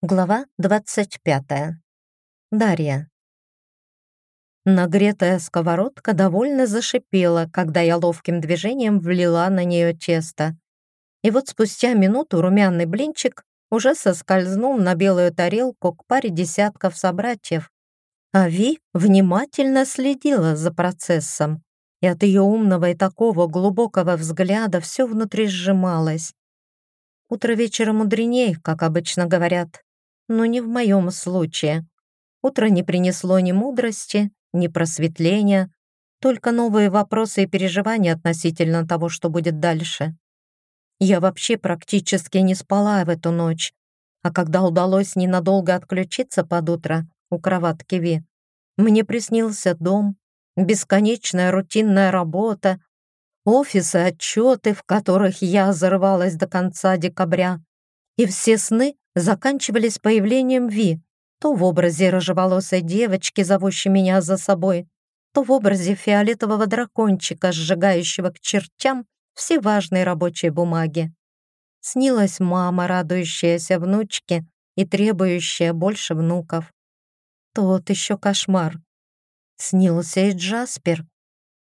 Глава 25. Дарья. Нагретая сковородка довольно зашипела, когда я ловким движением влила на нее тесто. И вот спустя минуту румяный блинчик уже соскользнул на белую тарелку к паре десятков собратьев. А Ви внимательно следила за процессом, и от ее умного и такого глубокого взгляда все внутри сжималось. Утро вечера мудреней, как обычно говорят но не в моем случае. Утро не принесло ни мудрости, ни просветления, только новые вопросы и переживания относительно того, что будет дальше. Я вообще практически не спала в эту ночь, а когда удалось ненадолго отключиться под утро у кроватки Ви, мне приснился дом, бесконечная рутинная работа, офисы, отчеты, в которых я взорвалась до конца декабря, и все сны заканчивались появлением Ви, то в образе рыжеволосой девочки, зовущей меня за собой, то в образе фиолетового дракончика, сжигающего к чертям все важные рабочие бумаги. Снилась мама, радующаяся внучке и требующая больше внуков. Тот еще кошмар. Снился и Джаспер.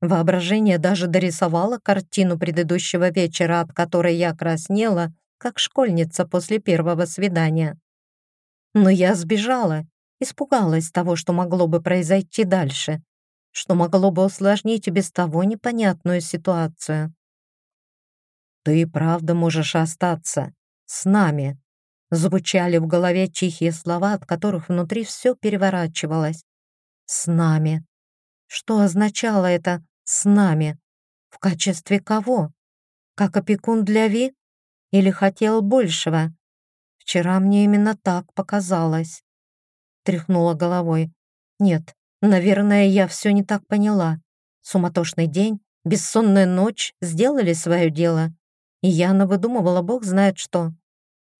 Воображение даже дорисовало картину предыдущего вечера, от которой я краснела как школьница после первого свидания. Но я сбежала, испугалась того, что могло бы произойти дальше, что могло бы усложнить и без того непонятную ситуацию. «Ты правда можешь остаться с нами», звучали в голове тихие слова, от которых внутри все переворачивалось. «С нами». Что означало это «с нами»? В качестве кого? Как опекун для Ви? Или хотел большего? Вчера мне именно так показалось. Тряхнула головой. Нет, наверное, я все не так поняла. Суматошный день, бессонная ночь сделали свое дело. И я навыдумывала бог знает что.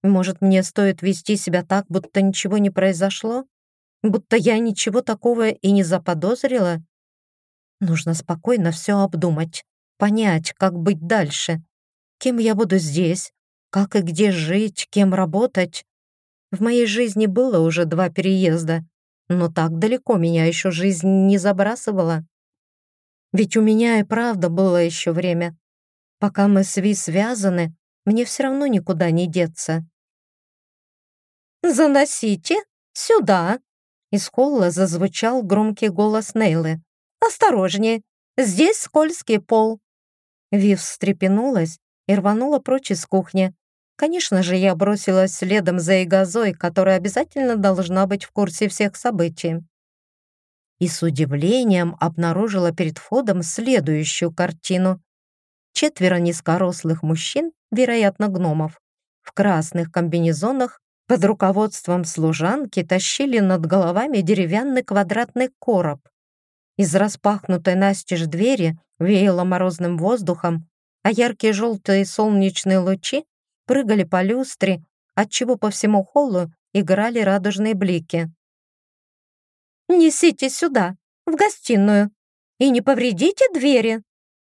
Может, мне стоит вести себя так, будто ничего не произошло? Будто я ничего такого и не заподозрила? Нужно спокойно все обдумать, понять, как быть дальше. Кем я буду здесь, как и где жить, кем работать? В моей жизни было уже два переезда, но так далеко меня еще жизнь не забрасывала. Ведь у меня и правда было еще время. Пока мы с Ви связаны, мне все равно никуда не деться. «Заносите сюда!» Из холла зазвучал громкий голос Нейлы. «Осторожнее! Здесь скользкий пол!» Вив встрепенулась и рванула прочь из кухни, Конечно же, я бросилась следом за Игазой, которая обязательно должна быть в курсе всех событий. И с удивлением обнаружила перед входом следующую картину. Четверо низкорослых мужчин, вероятно, гномов, в красных комбинезонах под руководством служанки тащили над головами деревянный квадратный короб. Из распахнутой настежь двери веяло морозным воздухом, а яркие желтые солнечные лучи прыгали по люстре, отчего по всему холлу играли радужные блики. «Несите сюда, в гостиную, и не повредите двери!»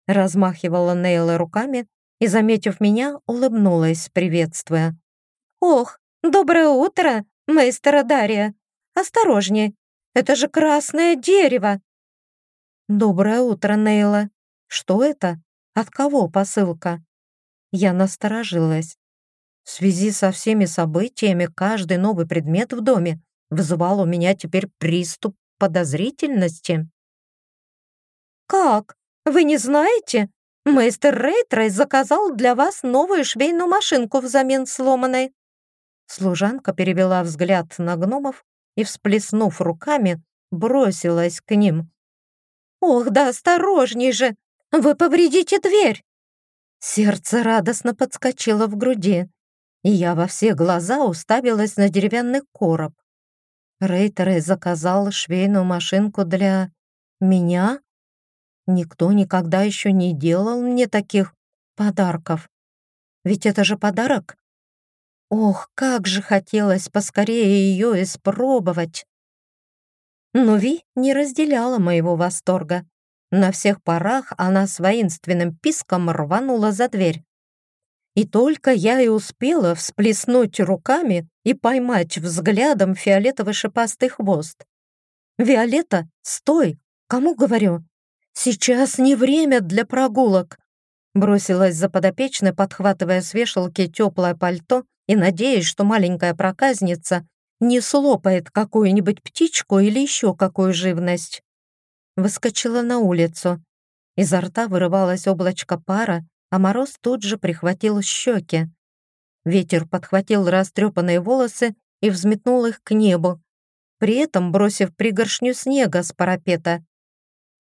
размахивала Нейла руками и, заметив меня, улыбнулась, приветствуя. «Ох, доброе утро, мейстера Дарья! Осторожнее, это же красное дерево!» «Доброе утро, Нейла! Что это? От кого посылка?» Я насторожилась. В связи со всеми событиями каждый новый предмет в доме вызывал у меня теперь приступ подозрительности. «Как? Вы не знаете? Мейстер Рейтрей заказал для вас новую швейную машинку взамен сломанной». Служанка перевела взгляд на гномов и, всплеснув руками, бросилась к ним. «Ох, да осторожней же! Вы повредите дверь!» Сердце радостно подскочило в груди и я во все глаза уставилась на деревянный короб. Рейтер заказал швейную машинку для меня? Никто никогда еще не делал мне таких подарков. Ведь это же подарок. Ох, как же хотелось поскорее ее испробовать. Но Ви не разделяла моего восторга. На всех парах она с воинственным писком рванула за дверь. И только я и успела всплеснуть руками и поймать взглядом фиолетовый шипастый хвост. «Виолетта, стой! Кому говорю? Сейчас не время для прогулок!» Бросилась за подопечной, подхватывая с вешалки теплое пальто и надеясь, что маленькая проказница не слопает какую-нибудь птичку или еще какую живность. Выскочила на улицу. Изо рта вырывалось облачко пара, а мороз тут же прихватил щеки. Ветер подхватил растрепанные волосы и взметнул их к небу, при этом бросив пригоршню снега с парапета.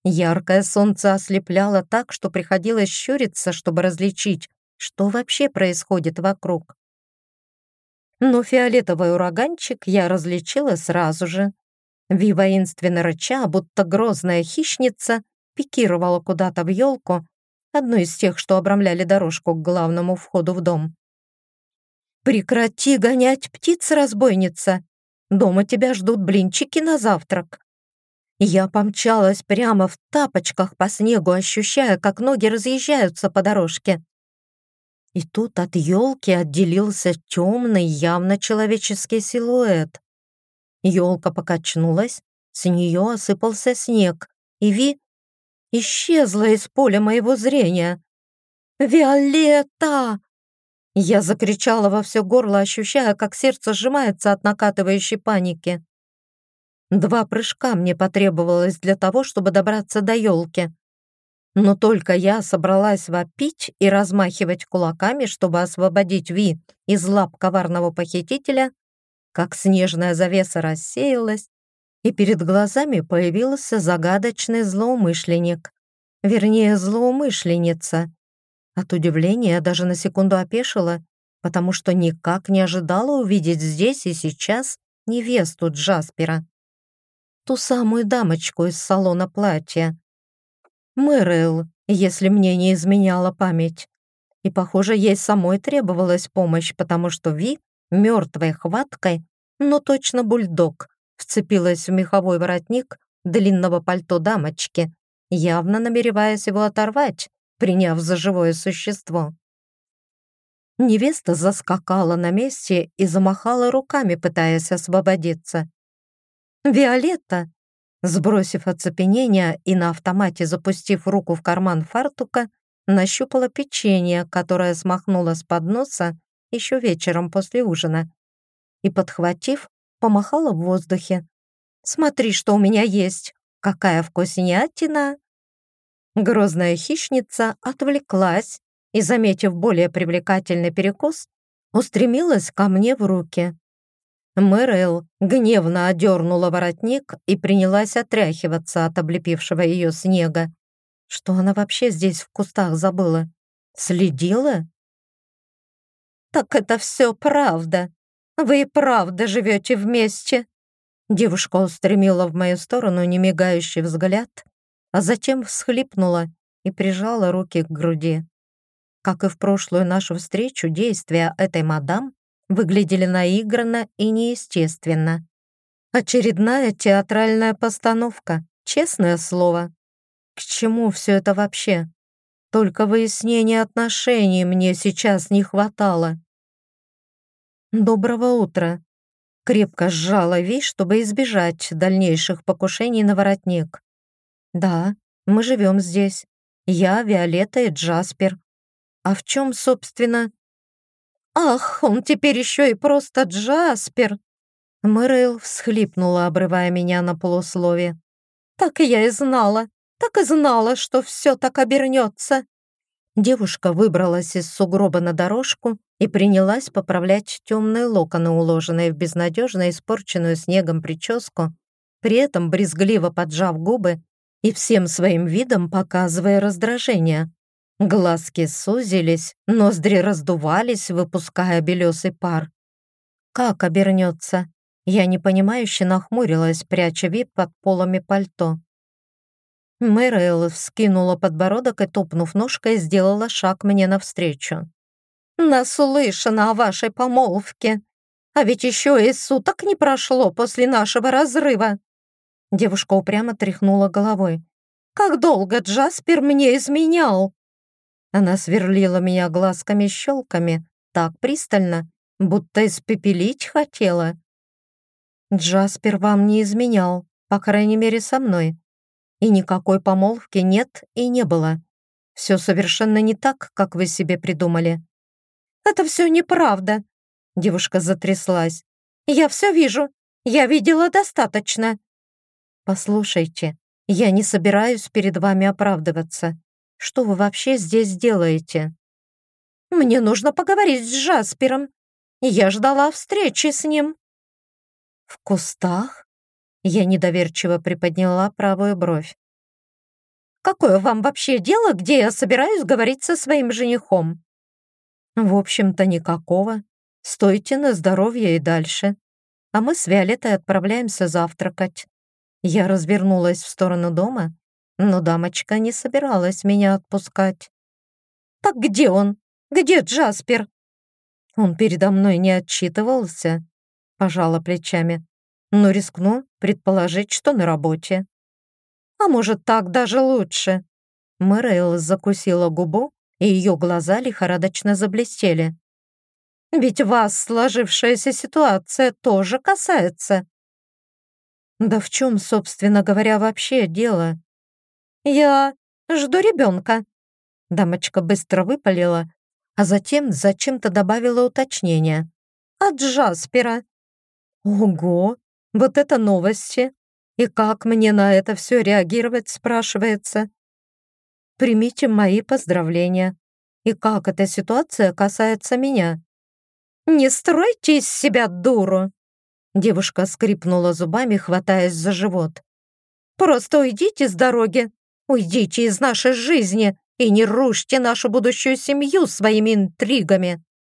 Яркое солнце ослепляло так, что приходилось щуриться, чтобы различить, что вообще происходит вокруг. Но фиолетовый ураганчик я различила сразу же. Ви воинственно рыча, будто грозная хищница, пикировала куда-то в елку, одну из тех, что обрамляли дорожку к главному входу в дом. «Прекрати гонять птиц, разбойница! Дома тебя ждут блинчики на завтрак!» Я помчалась прямо в тапочках по снегу, ощущая, как ноги разъезжаются по дорожке. И тут от елки отделился темный, явно человеческий силуэт. Елка покачнулась, с нее осыпался снег, и Ви исчезла из поля моего зрения. «Виолетта!» Я закричала во все горло, ощущая, как сердце сжимается от накатывающей паники. Два прыжка мне потребовалось для того, чтобы добраться до елки. Но только я собралась вопить и размахивать кулаками, чтобы освободить Ви из лап коварного похитителя, как снежная завеса рассеялась, и перед глазами появился загадочный злоумышленник, вернее, злоумышленница. От удивления я даже на секунду опешила, потому что никак не ожидала увидеть здесь и сейчас невесту Джаспера. Ту самую дамочку из салона платья, Мэрил, если мне не изменяла память. И, похоже, ей самой требовалась помощь, потому что Ви мертвой хваткой, но точно бульдог, вцепилась в меховой воротник длинного пальто дамочки, явно намереваясь его оторвать, приняв за живое существо. Невеста заскакала на месте и замахала руками, пытаясь освободиться. «Виолетта, Сбросив оцепенение и на автомате запустив руку в карман фартука, нащупала печенье, которое смахнула с подноса еще вечером после ужина. И, подхватив, помахала в воздухе. «Смотри, что у меня есть! Какая вкуснятина!» Грозная хищница отвлеклась и, заметив более привлекательный перекус, устремилась ко мне в руки. Мэрил гневно одернула воротник и принялась отряхиваться от облепившего ее снега. Что она вообще здесь в кустах забыла? Следила? «Так это все правда. Вы и правда живете вместе?» Девушка устремила в мою сторону немигающий взгляд, а затем всхлипнула и прижала руки к груди. Как и в прошлую нашу встречу, действия этой мадам выглядели наигранно и неестественно. Очередная театральная постановка, честное слово. К чему все это вообще? Только выяснения отношений мне сейчас не хватало. «Доброго утра!» Крепко сжала вещь, чтобы избежать дальнейших покушений на воротник. «Да, мы живем здесь. Я, Виолетта и Джаспер. А в чем, собственно, «Ах, он теперь еще и просто Джаспер!» Мэрил всхлипнула, обрывая меня на полуслове. «Так я и знала, так и знала, что все так обернется!» Девушка выбралась из сугроба на дорожку и принялась поправлять темные локоны, уложенные в безнадежно испорченную снегом прическу, при этом брезгливо поджав губы и всем своим видом показывая раздражение. Глазки сузились, ноздри раздувались, выпуская белесый пар. Как обернется? Я непонимающе нахмурилась, пряча вид под полами пальто. Мэрил вскинула подбородок и, топнув ножкой, сделала шаг мне навстречу. «Наслышана о вашей помолвке. А ведь еще и суток не прошло после нашего разрыва». Девушка упрямо тряхнула головой. «Как долго Джаспер мне изменял?» Она сверлила меня глазками-щелками так пристально, будто испепелить хотела. Джаспер вам не изменял, по крайней мере, со мной. И никакой помолвки нет и не было. Все совершенно не так, как вы себе придумали. «Это все неправда», — девушка затряслась. «Я все вижу. Я видела достаточно». «Послушайте, я не собираюсь перед вами оправдываться. Что вы вообще здесь делаете?» «Мне нужно поговорить с Джаспером. Я ждала встречи с ним». «В кустах?» Я недоверчиво приподняла правую бровь. «Какое вам вообще дело, где я собираюсь говорить со своим женихом?» В общем-то, никакого. Стойте на здоровье и дальше. А мы с Виолеттой отправляемся завтракать. Я развернулась в сторону дома, но дамочка не собиралась меня отпускать. «Так где он? Где Джаспер?» Он передо мной не отчитывался, пожала плечами, но рискну предположить, что на работе. «А может, так даже лучше?» Мэрейл закусила губу и ее глаза лихорадочно заблестели. «Ведь вас сложившаяся ситуация тоже касается». «Да в чем, собственно говоря, вообще дело?» «Я жду ребенка», — дамочка быстро выпалила, а затем зачем-то добавила уточнение. «От Джаспера». «Ого, вот это новости! И как мне на это все реагировать?» спрашивается. Примите мои поздравления. И как эта ситуация касается меня? Не стройте из себя дуру!» Девушка скрипнула зубами, хватаясь за живот. «Просто уйдите с дороги, уйдите из нашей жизни и не рушьте нашу будущую семью своими интригами!»